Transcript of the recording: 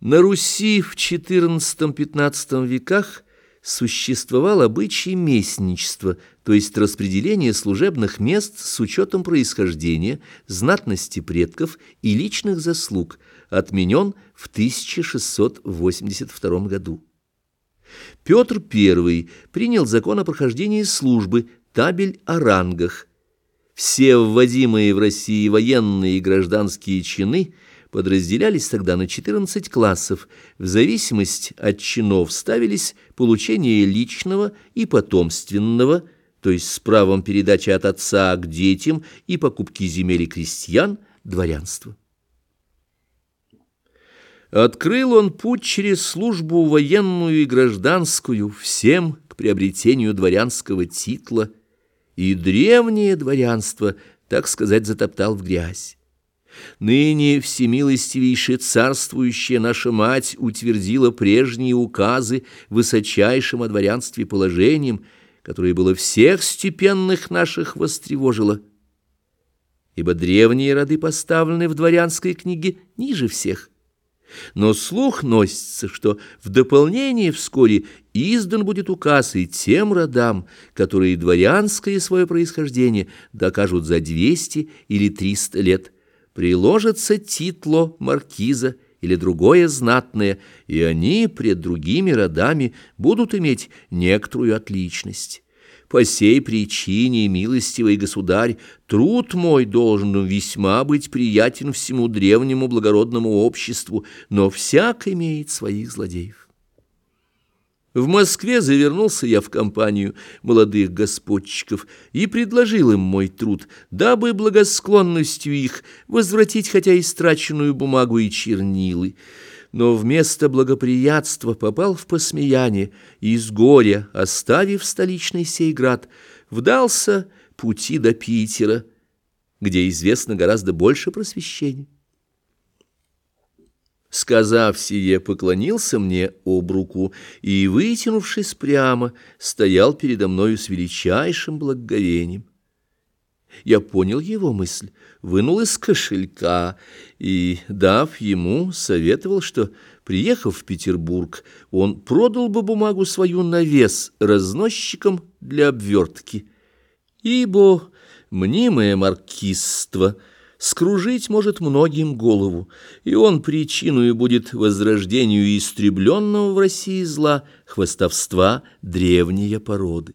На Руси в XIV-XV веках существовал обычай местничества, то есть распределение служебных мест с учетом происхождения, знатности предков и личных заслуг, отменен в 1682 году. Петр I принял закон о прохождении службы, табель о рангах. Все вводимые в России военные и гражданские чины – подразделялись тогда на 14 классов. В зависимость от чинов ставились получение личного и потомственного, то есть с правом передачи от отца к детям и покупки земель и крестьян, дворянства. Открыл он путь через службу военную и гражданскую всем к приобретению дворянского титла, и древнее дворянство, так сказать, затоптал в грязь. Ныне всемилостивейше царствующая наша мать утвердила прежние указы высочайшим о дворянстве положением, которое было всех степенных наших востревожило. Ибо древние роды поставлены в дворянской книге ниже всех. Но слух носится, что в дополнение вскоре издан будет указ и тем родам, которые дворянское свое происхождение докажут за 200 или 300 лет – приложится титло маркиза или другое знатное, и они пред другими родами будут иметь некоторую отличность. По сей причине, милостивый государь, труд мой должен весьма быть приятен всему древнему благородному обществу, но всяк имеет своих злодеев. В Москве завернулся я в компанию молодых господчиков и предложил им мой труд, дабы благосклонностью их возвратить хотя и страченную бумагу и чернилы. Но вместо благоприятства попал в посмеяние и с горя, оставив столичный сей град, вдался пути до Питера, где известно гораздо больше просвещения. Сказав сие, поклонился мне об руку и, вытянувшись прямо, стоял передо мною с величайшим благоговением. Я понял его мысль, вынул из кошелька и, дав ему, советовал, что, приехав в Петербург, он продал бы бумагу свою на вес разносчикам для обвертки, ибо мнимое маркизство — скружить может многим голову, и он причиной будет возрождению истребленного в России зла хвостовства древней породы.